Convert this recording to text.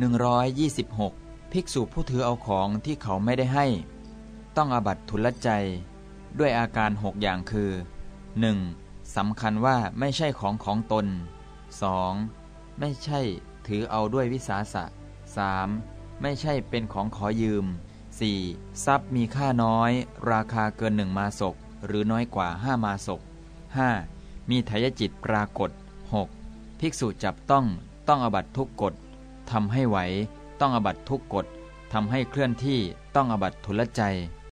126 ภิกษุผู้ถือเอาของที่เขาไม่ได้ให้ ต้องอาบัตทุลใจ ด้วยอาการหกอย่างคือ 1. สำคัญว่าไม่ใช่ของของตน 2. ไม่ใช่ถือเอาด้วยวิสาสะ 3. ไม่ใช่เป็นของขอยืม 4. ทรัพย์มีค่าน้อย ราคาเกินหนึ่งมาศก หรือน้อยกว่าห้ามาศก 5. มีทายจิตปรากฏ 6. ภิกษุจับต้องต้องอบัตทุกกฎ ทำให้ไหว ต้องอบัตทุกกฎทำให้เคลื่อนที่ต้องอบัตทุลใจ